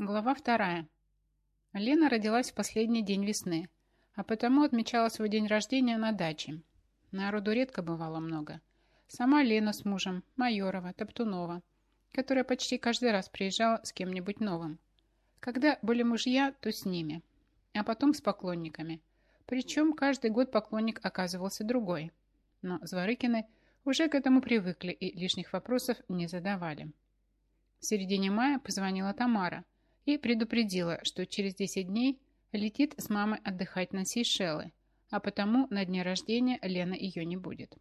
Глава вторая. Лена родилась в последний день весны, а потому отмечала свой день рождения на даче. Народу редко бывало много. Сама Лена с мужем, Майорова, Топтунова, которая почти каждый раз приезжала с кем-нибудь новым. Когда были мужья, то с ними, а потом с поклонниками. Причем каждый год поклонник оказывался другой. Но Зворыкины уже к этому привыкли и лишних вопросов не задавали. В середине мая позвонила Тамара – и предупредила, что через 10 дней летит с мамой отдыхать на Сейшелы, а потому на дне рождения Лена ее не будет.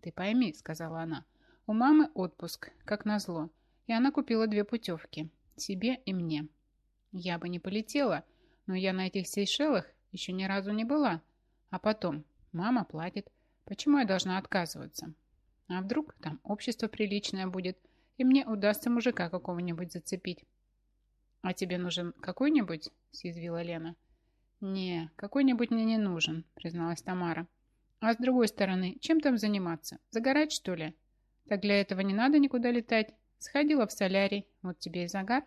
«Ты пойми», — сказала она, — «у мамы отпуск, как назло, и она купила две путевки, себе и мне. Я бы не полетела, но я на этих Сейшелах еще ни разу не была. А потом, мама платит, почему я должна отказываться? А вдруг там общество приличное будет, и мне удастся мужика какого-нибудь зацепить?» «А тебе нужен какой-нибудь?» – съязвила Лена. «Не, какой-нибудь мне не нужен», – призналась Тамара. «А с другой стороны, чем там заниматься? Загорать, что ли? Так для этого не надо никуда летать. Сходила в солярий, вот тебе и загар.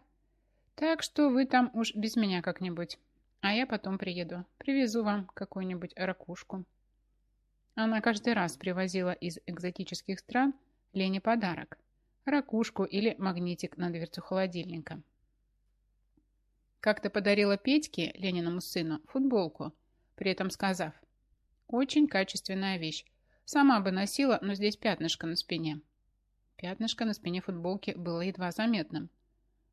Так что вы там уж без меня как-нибудь. А я потом приеду, привезу вам какую-нибудь ракушку». Она каждый раз привозила из экзотических стран Лене подарок – ракушку или магнитик на дверцу холодильника. Как-то подарила Петьке, Лениному сыну, футболку, при этом сказав, «Очень качественная вещь. Сама бы носила, но здесь пятнышко на спине». Пятнышко на спине футболки было едва заметным.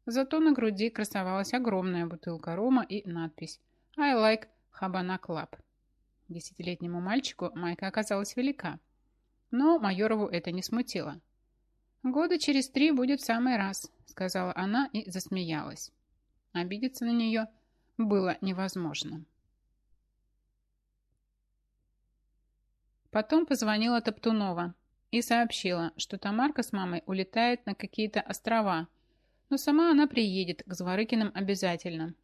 Зато на груди красовалась огромная бутылка рома и надпись «I like Habana Club». Десятилетнему мальчику майка оказалась велика, но Майорову это не смутило. «Года через три будет в самый раз», — сказала она и засмеялась. Обидеться на нее было невозможно. Потом позвонила Топтунова и сообщила, что Тамарка с мамой улетает на какие-то острова, но сама она приедет к Зворыкиным обязательно.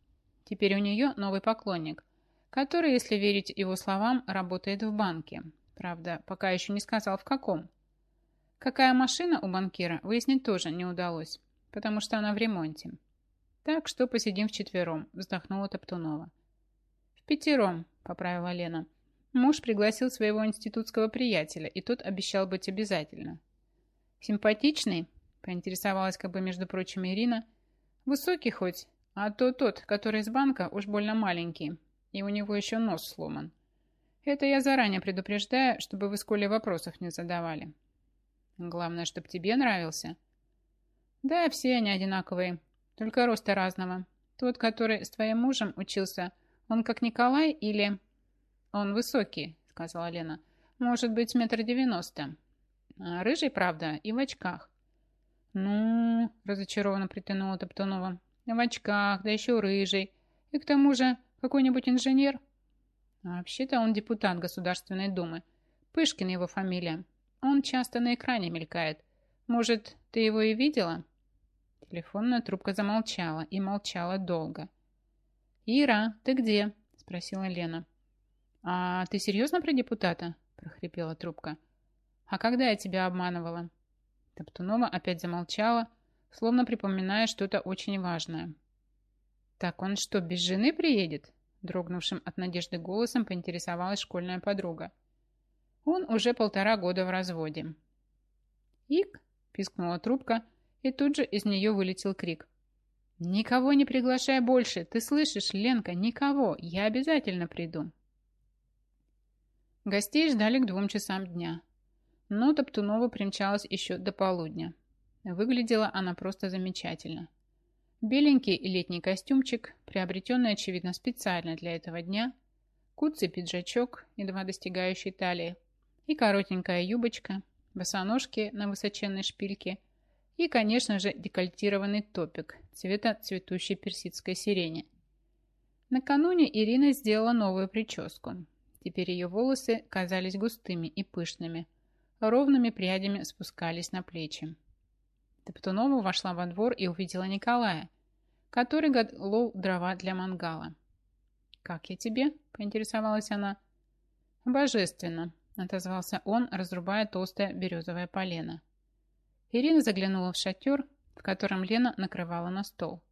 Теперь у нее новый поклонник, который, если верить его словам, работает в банке. Правда, пока еще не сказал в каком. Какая машина у банкира, выяснить тоже не удалось, потому что она в ремонте. «Так что посидим вчетвером», – вздохнула Топтунова. «В пятером», – поправила Лена. Муж пригласил своего институтского приятеля, и тот обещал быть обязательно. «Симпатичный?» – поинтересовалась как бы, между прочим, Ирина. «Высокий хоть, а то тот, который из банка, уж больно маленький, и у него еще нос сломан. Это я заранее предупреждаю, чтобы вы с Колей вопросов не задавали. Главное, чтобы тебе нравился». «Да, все они одинаковые», только роста разного. Тот, который с твоим мужем учился, он как Николай или...» «Он высокий», — сказала Лена. «Может быть, метр девяносто. А рыжий, правда, и в очках». «Ну...» — разочарованно притянула Топтунова. «В очках, да еще рыжий. И к тому же какой-нибудь инженер». А «Вообще-то он депутат Государственной Думы. Пышкин его фамилия. Он часто на экране мелькает. Может, ты его и видела?» Телефонная трубка замолчала и молчала долго. «Ира, ты где?» – спросила Лена. «А ты серьезно про депутата?» – прохрипела трубка. «А когда я тебя обманывала?» Топтунова опять замолчала, словно припоминая что-то очень важное. «Так он что, без жены приедет?» Дрогнувшим от надежды голосом поинтересовалась школьная подруга. «Он уже полтора года в разводе». «Ик!» – пискнула трубка, и тут же из нее вылетел крик. «Никого не приглашай больше! Ты слышишь, Ленка, никого! Я обязательно приду!» Гостей ждали к двум часам дня. Но Топтунова примчалась еще до полудня. Выглядела она просто замечательно. Беленький летний костюмчик, приобретенный, очевидно, специально для этого дня, куцый пиджачок, едва достигающий талии, и коротенькая юбочка, босоножки на высоченной шпильке – и, конечно же, декольтированный топик цвета цветущей персидской сирени. Накануне Ирина сделала новую прическу. Теперь ее волосы казались густыми и пышными, ровными прядями спускались на плечи. Топтунова вошла во двор и увидела Николая, который голол дрова для мангала. «Как я тебе?» – поинтересовалась она. «Божественно», – отозвался он, разрубая толстое березовое полено. Ирина заглянула в шатер, в котором Лена накрывала на стол.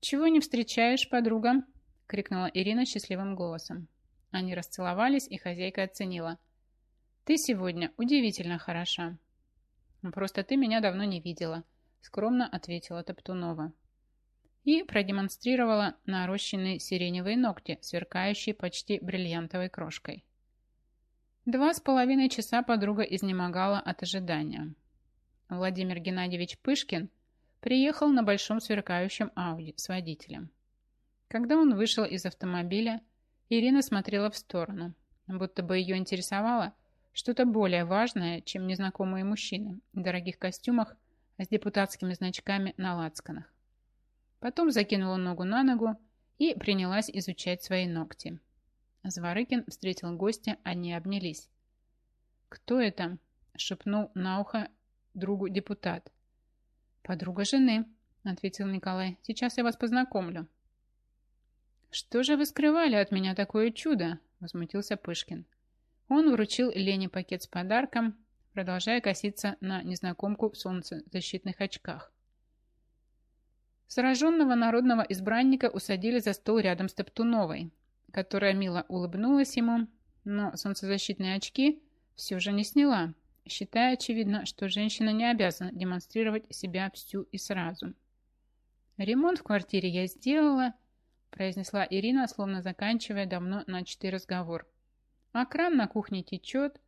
«Чего не встречаешь, подруга?» — крикнула Ирина счастливым голосом. Они расцеловались, и хозяйка оценила. «Ты сегодня удивительно хороша». «Просто ты меня давно не видела», — скромно ответила Топтунова. И продемонстрировала нарощенные сиреневые ногти, сверкающие почти бриллиантовой крошкой. Два с половиной часа подруга изнемогала от ожидания. Владимир Геннадьевич Пышкин приехал на большом сверкающем Ауди с водителем. Когда он вышел из автомобиля, Ирина смотрела в сторону, будто бы ее интересовало что-то более важное, чем незнакомые мужчины в дорогих костюмах с депутатскими значками на лацканах. Потом закинула ногу на ногу и принялась изучать свои ногти. Зворыкин встретил гостя, они обнялись. «Кто это?» – шепнул на ухо другу депутат. «Подруга жены», – ответил Николай. «Сейчас я вас познакомлю». «Что же вы скрывали от меня такое чудо?» – возмутился Пышкин. Он вручил Лене пакет с подарком, продолжая коситься на незнакомку в солнцезащитных очках. Сраженного народного избранника усадили за стол рядом с Топтуновой, которая мило улыбнулась ему, но солнцезащитные очки все же не сняла, считая, очевидно, что женщина не обязана демонстрировать себя всю и сразу. «Ремонт в квартире я сделала», произнесла Ирина, словно заканчивая давно начатый разговор. «А кран на кухне течет,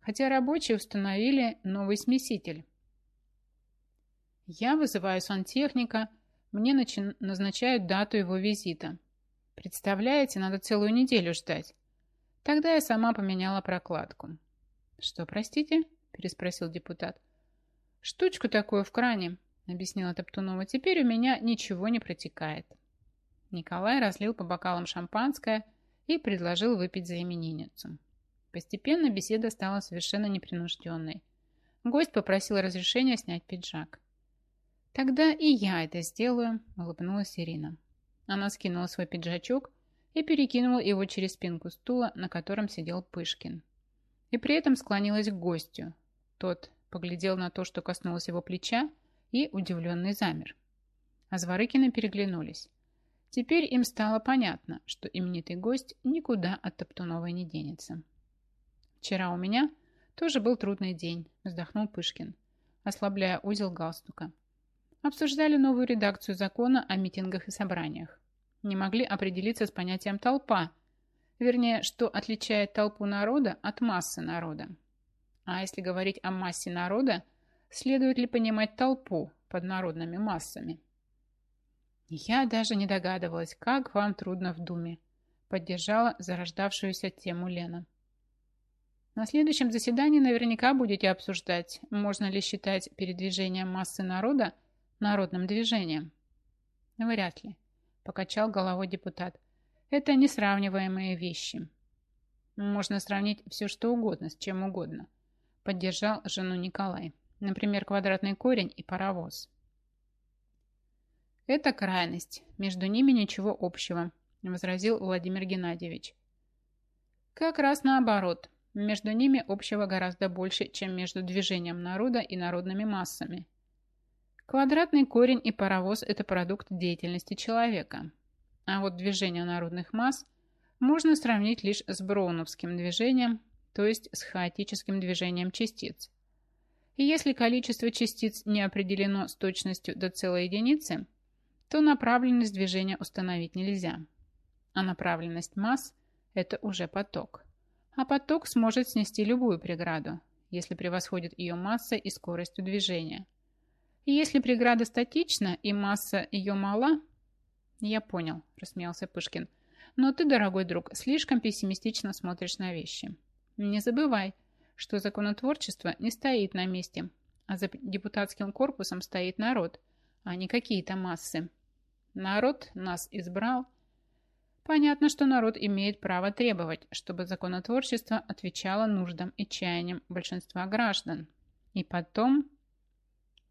хотя рабочие установили новый смеситель». «Я вызываю сантехника, мне назначают дату его визита. Представляете, надо целую неделю ждать. Тогда я сама поменяла прокладку». «Что, простите?» Переспросил депутат. «Штучку такую в кране», — объяснила Топтунова. «Теперь у меня ничего не протекает». Николай разлил по бокалам шампанское и предложил выпить за именинницу. Постепенно беседа стала совершенно непринужденной. Гость попросил разрешения снять пиджак. «Тогда и я это сделаю», — улыбнулась Ирина. Она скинула свой пиджачок и перекинула его через спинку стула, на котором сидел Пышкин. И при этом склонилась к гостю, тот поглядел на то, что коснулось его плеча, и удивленный замер. А Зворыкины переглянулись. Теперь им стало понятно, что именитый гость никуда от Топтуновой не денется. «Вчера у меня тоже был трудный день», – вздохнул Пышкин, ослабляя узел галстука. Обсуждали новую редакцию закона о митингах и собраниях. Не могли определиться с понятием «толпа», вернее, что отличает толпу народа от массы народа. А если говорить о массе народа, следует ли понимать толпу под народными массами? Я даже не догадывалась, как вам трудно в Думе, поддержала зарождавшуюся тему Лена. На следующем заседании наверняка будете обсуждать, можно ли считать передвижение массы народа народным движением. Вряд ли, покачал головой депутат. Это несравниваемые вещи. Можно сравнить все что угодно с чем угодно. Поддержал жену Николай. Например, квадратный корень и паровоз. Это крайность. Между ними ничего общего, возразил Владимир Геннадьевич. Как раз наоборот. Между ними общего гораздо больше, чем между движением народа и народными массами. Квадратный корень и паровоз – это продукт деятельности человека. А вот движение народных масс можно сравнить лишь с броуновским движением, то есть с хаотическим движением частиц. И если количество частиц не определено с точностью до целой единицы, то направленность движения установить нельзя. А направленность масс – это уже поток. А поток сможет снести любую преграду, если превосходит ее масса и скоростью движения. И если преграда статична и масса ее мала... Я понял, рассмеялся Пышкин. Но ты, дорогой друг, слишком пессимистично смотришь на вещи. Не забывай, что законотворчество не стоит на месте, а за депутатским корпусом стоит народ, а не какие-то массы. Народ нас избрал. Понятно, что народ имеет право требовать, чтобы законотворчество отвечало нуждам и чаяниям большинства граждан. И потом...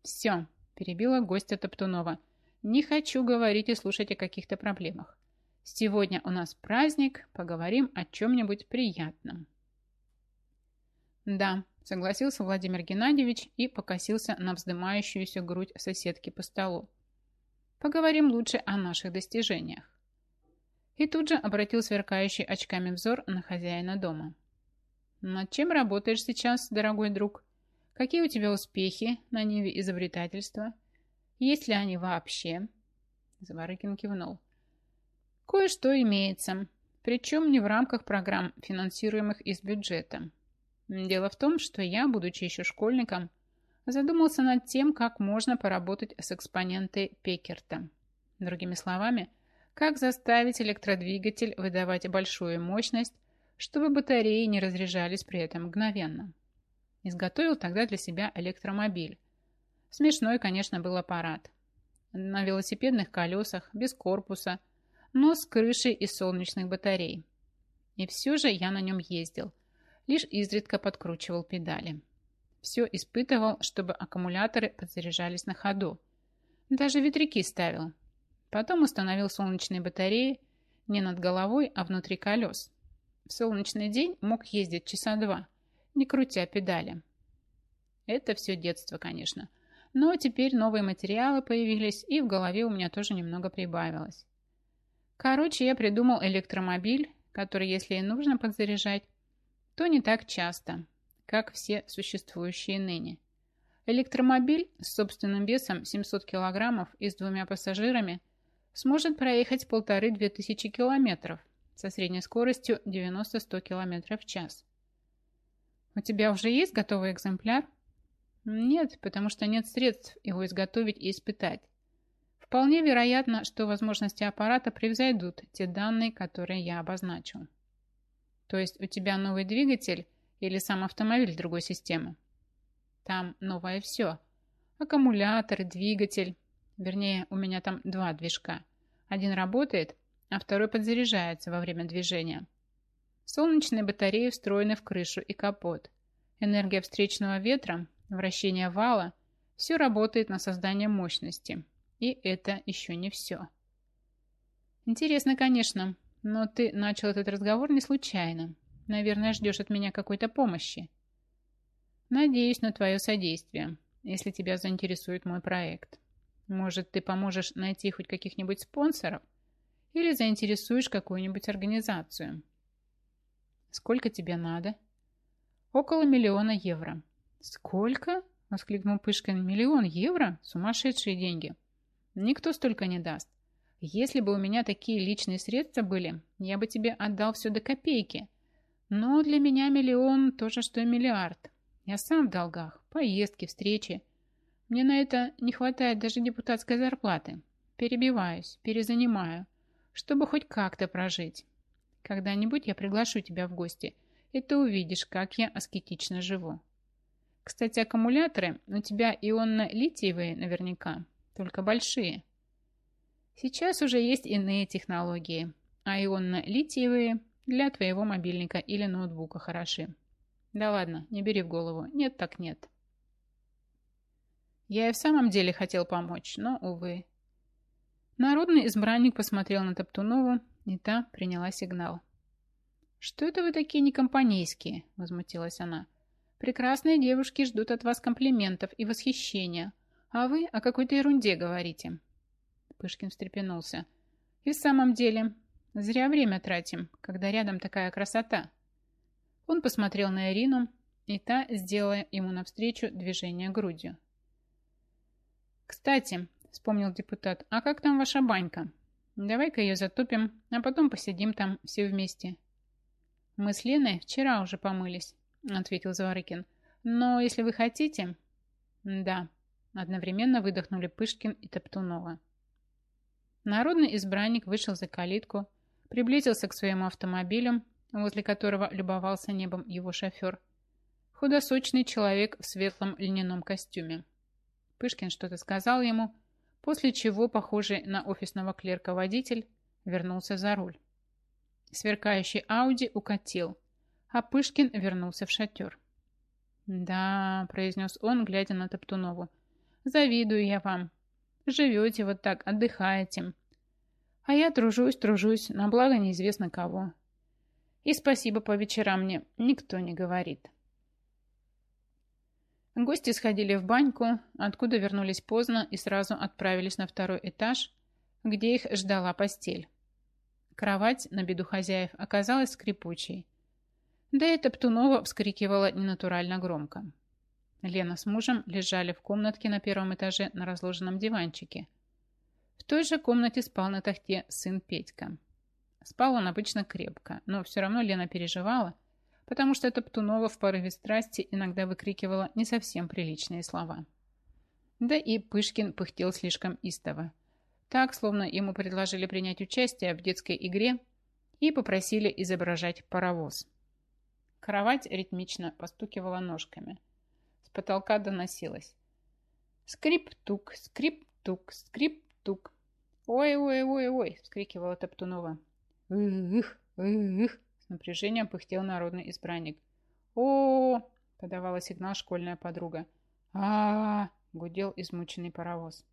Все, перебила гостья Топтунова. Не хочу говорить и слушать о каких-то проблемах. Сегодня у нас праздник, поговорим о чем-нибудь приятном. «Да», – согласился Владимир Геннадьевич и покосился на вздымающуюся грудь соседки по столу. Поговорим лучше о наших достижениях. И тут же обратил сверкающий очками взор на хозяина дома. Над чем работаешь сейчас, дорогой друг? Какие у тебя успехи на ниве изобретательства? Есть ли они вообще? Заворыкин кивнул. Кое-что имеется, причем не в рамках программ, финансируемых из бюджета. Дело в том, что я, будучи еще школьником, задумался над тем, как можно поработать с экспонентой Пекерта. Другими словами, как заставить электродвигатель выдавать большую мощность, чтобы батареи не разряжались при этом мгновенно. Изготовил тогда для себя электромобиль. Смешной, конечно, был аппарат. На велосипедных колесах, без корпуса, но с крышей из солнечных батарей. И все же я на нем ездил – лишь изредка подкручивал педали. Все испытывал, чтобы аккумуляторы подзаряжались на ходу. Даже ветряки ставил. Потом установил солнечные батареи не над головой, а внутри колес. В солнечный день мог ездить часа два, не крутя педали. Это все детство, конечно. Но теперь новые материалы появились, и в голове у меня тоже немного прибавилось. Короче, я придумал электромобиль, который, если и нужно подзаряжать, то не так часто, как все существующие ныне. Электромобиль с собственным весом 700 килограммов и с двумя пассажирами сможет проехать полторы-две тысячи километров со средней скоростью 90-100 километров в час. У тебя уже есть готовый экземпляр? Нет, потому что нет средств его изготовить и испытать. Вполне вероятно, что возможности аппарата превзойдут те данные, которые я обозначил. То есть у тебя новый двигатель или сам автомобиль другой системы? Там новое все. Аккумулятор, двигатель. Вернее, у меня там два движка. Один работает, а второй подзаряжается во время движения. Солнечные батареи встроены в крышу и капот. Энергия встречного ветра, вращение вала – все работает на создание мощности. И это еще не все. Интересно, конечно, но ты начал этот разговор не случайно. Наверное, ждешь от меня какой-то помощи. Надеюсь на твое содействие, если тебя заинтересует мой проект. Может, ты поможешь найти хоть каких-нибудь спонсоров или заинтересуешь какую-нибудь организацию. Сколько тебе надо? Около миллиона евро. Сколько? Воскликнул Пышкин. Миллион евро? Сумасшедшие деньги. Никто столько не даст. Если бы у меня такие личные средства были, я бы тебе отдал все до копейки. Но для меня миллион то же, что и миллиард. Я сам в долгах, поездки, встречи. Мне на это не хватает даже депутатской зарплаты. Перебиваюсь, перезанимаю, чтобы хоть как-то прожить. Когда-нибудь я приглашу тебя в гости, и ты увидишь, как я аскетично живу. Кстати, аккумуляторы у тебя ионно-литиевые наверняка, только большие – Сейчас уже есть иные технологии, а ионно-литиевые для твоего мобильника или ноутбука хороши. Да ладно, не бери в голову. Нет так нет. Я и в самом деле хотел помочь, но, увы. Народный избранник посмотрел на Топтунову, и та приняла сигнал. «Что это вы такие некомпанейские?» – возмутилась она. «Прекрасные девушки ждут от вас комплиментов и восхищения, а вы о какой-то ерунде говорите. Пышкин встрепенулся. «И в самом деле, зря время тратим, когда рядом такая красота». Он посмотрел на Ирину, и та сделала ему навстречу движение грудью. «Кстати», — вспомнил депутат, — «а как там ваша банька? Давай-ка ее затопим, а потом посидим там все вместе». «Мы с Леной вчера уже помылись», — ответил Заворыкин. «Но если вы хотите...» «Да», — одновременно выдохнули Пышкин и Топтунова. Народный избранник вышел за калитку, приблизился к своему автомобилю, возле которого любовался небом его шофер. Худосочный человек в светлом льняном костюме. Пышкин что-то сказал ему, после чего, похожий на офисного клерка водитель, вернулся за руль. Сверкающий Ауди укатил, а Пышкин вернулся в шатер. «Да», — произнес он, глядя на Топтунову, — «завидую я вам. Живете вот так, отдыхаете. А я тружусь, тружусь, на благо неизвестно кого. И спасибо по вечерам мне никто не говорит. Гости сходили в баньку, откуда вернулись поздно и сразу отправились на второй этаж, где их ждала постель. Кровать, на беду хозяев, оказалась скрипучей. Да и Топтунова вскрикивала ненатурально громко. Лена с мужем лежали в комнатке на первом этаже на разложенном диванчике. В той же комнате спал на тахте сын Петька. Спал он обычно крепко, но все равно Лена переживала, потому что Топтунова в порыве страсти иногда выкрикивала не совсем приличные слова. Да и Пышкин пыхтел слишком истово. Так, словно ему предложили принять участие в детской игре и попросили изображать паровоз. Кровать ритмично постукивала ножками. Потолка доносилось. Скрип-тук, скрип-тук, скрип-тук. «Ой-ой-ой-ой!» – вскрикивала Топтунова. «Их, их!» – с напряжением пыхтел народный избранник. -о подавала сигнал школьная подруга. а, -а, -а гудел измученный паровоз.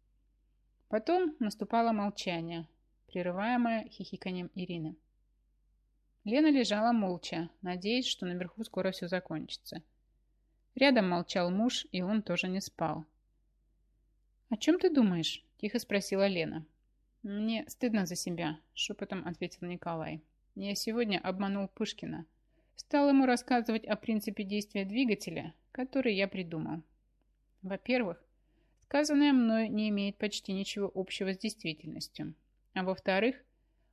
Потом наступало молчание, прерываемое хихиканием Ирины. Лена лежала молча, надеясь, что наверху скоро все закончится. Рядом молчал муж, и он тоже не спал. «О чем ты думаешь?» – тихо спросила Лена. «Мне стыдно за себя», – шепотом ответил Николай. «Я сегодня обманул Пышкина. Стал ему рассказывать о принципе действия двигателя, который я придумал. Во-первых, сказанное мной не имеет почти ничего общего с действительностью. А во-вторых,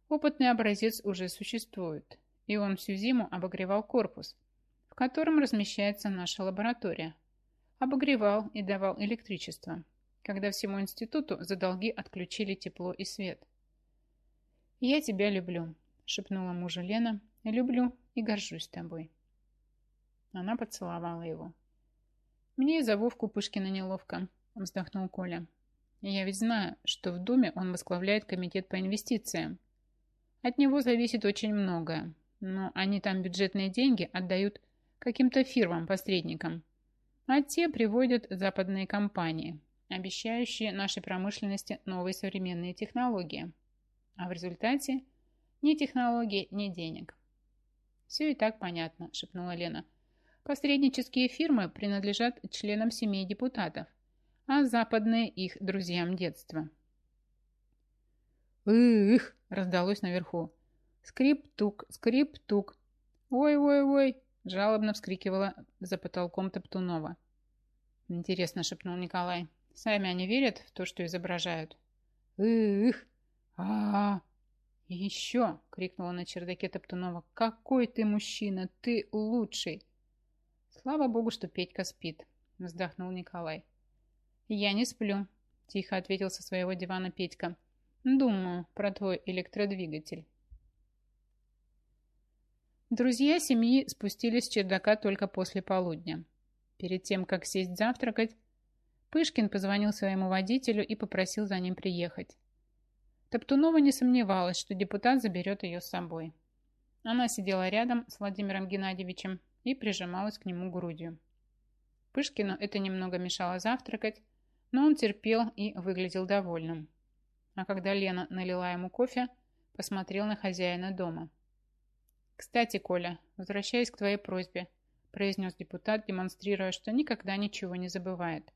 опытный образец уже существует, и он всю зиму обогревал корпус, котором размещается наша лаборатория. Обогревал и давал электричество, когда всему институту за долги отключили тепло и свет. «Я тебя люблю», — шепнула мужу Лена. «Люблю и горжусь тобой». Она поцеловала его. «Мне за Вовку Пышкина неловко», — вздохнул Коля. «Я ведь знаю, что в Думе он возглавляет комитет по инвестициям. От него зависит очень многое, но они там бюджетные деньги отдают каким-то фирмам-посредникам, а те приводят западные компании, обещающие нашей промышленности новые современные технологии. А в результате ни технологий, ни денег. «Все и так понятно», – шепнула Лена. «Посреднические фирмы принадлежат членам семей депутатов, а западные их друзьям детства». «Их!» – раздалось наверху. «Скрип-тук, скрип-тук! Ой-ой-ой!» – жалобно вскрикивала за потолком Топтунова. «Интересно», – шепнул Николай. Сами они верят в то, что изображают. Их! а, -а, еще!» — крикнула на чердаке Топтунова. «Какой ты мужчина! Ты лучший!» «Слава богу, что Петька спит!» — вздохнул Николай. «Я не сплю», — тихо ответил со своего дивана Петька. «Думаю про твой электродвигатель». Друзья семьи спустились с чердака только после полудня. Перед тем, как сесть завтракать, Пышкин позвонил своему водителю и попросил за ним приехать. Топтунова не сомневалась, что депутат заберет ее с собой. Она сидела рядом с Владимиром Геннадьевичем и прижималась к нему грудью. Пышкину это немного мешало завтракать, но он терпел и выглядел довольным. А когда Лена налила ему кофе, посмотрел на хозяина дома. «Кстати, Коля, возвращаясь к твоей просьбе», произнес депутат, демонстрируя, что никогда ничего не забывает.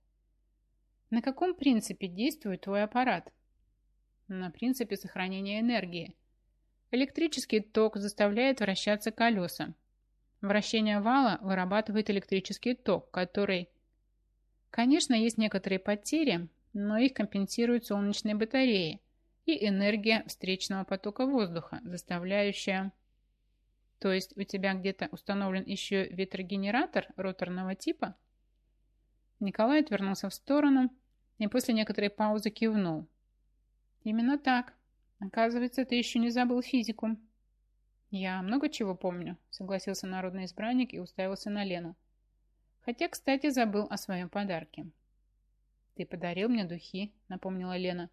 На каком принципе действует твой аппарат? На принципе сохранения энергии. Электрический ток заставляет вращаться колеса. Вращение вала вырабатывает электрический ток, который... Конечно, есть некоторые потери, но их компенсируют солнечные батареи и энергия встречного потока воздуха, заставляющая... То есть у тебя где-то установлен еще ветрогенератор роторного типа? Николай отвернулся в сторону и после некоторой паузы кивнул. «Именно так. Оказывается, ты еще не забыл физику». «Я много чего помню», — согласился народный избранник и уставился на Лену. «Хотя, кстати, забыл о своем подарке». «Ты подарил мне духи», — напомнила Лена.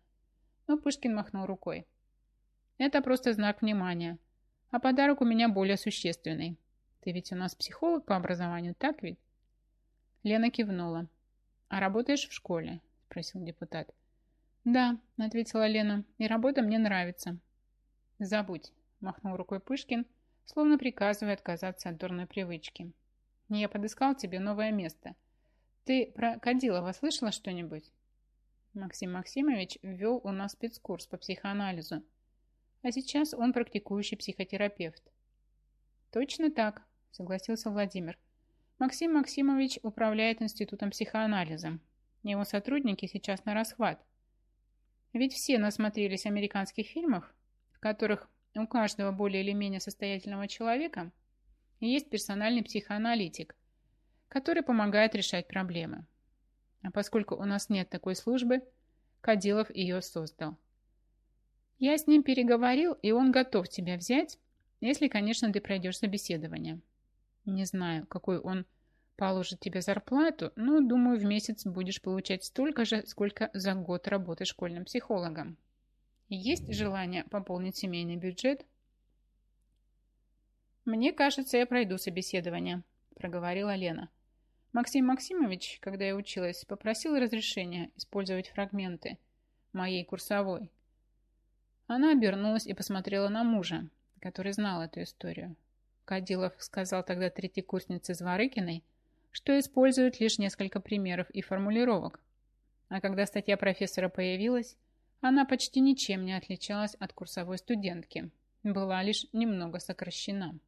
Но Пышкин махнул рукой. «Это просто знак внимания. А подарок у меня более существенный. Ты ведь у нас психолог по образованию, так ведь?» Лена кивнула. «А работаешь в школе? спросил депутат. «Да», — ответила Лена, — «и работа мне нравится». «Забудь», — махнул рукой Пышкин, словно приказывая отказаться от дурной привычки. «Я подыскал тебе новое место. ты про Кадилова слышала что-нибудь? Максим Максимович ввел у нас спецкурс по психоанализу, а сейчас он практикующий психотерапевт. Точно так, согласился Владимир. Максим Максимович управляет институтом психоанализа. Его сотрудники сейчас на расхват. Ведь все насмотрелись американских фильмов, в которых у каждого более или менее состоятельного человека есть персональный психоаналитик, который помогает решать проблемы. А поскольку у нас нет такой службы, Кадилов ее создал. Я с ним переговорил, и он готов тебя взять, если, конечно, ты пройдешь собеседование. Не знаю, какой он положит тебе зарплату, но, думаю, в месяц будешь получать столько же, сколько за год работы школьным психологом. Есть желание пополнить семейный бюджет? Мне кажется, я пройду собеседование, проговорила Лена. Максим Максимович, когда я училась, попросил разрешения использовать фрагменты моей курсовой. Она обернулась и посмотрела на мужа, который знал эту историю. Кадилов сказал тогда третьей курснице Зворыкиной, что использует лишь несколько примеров и формулировок. А когда статья профессора появилась, она почти ничем не отличалась от курсовой студентки, была лишь немного сокращена.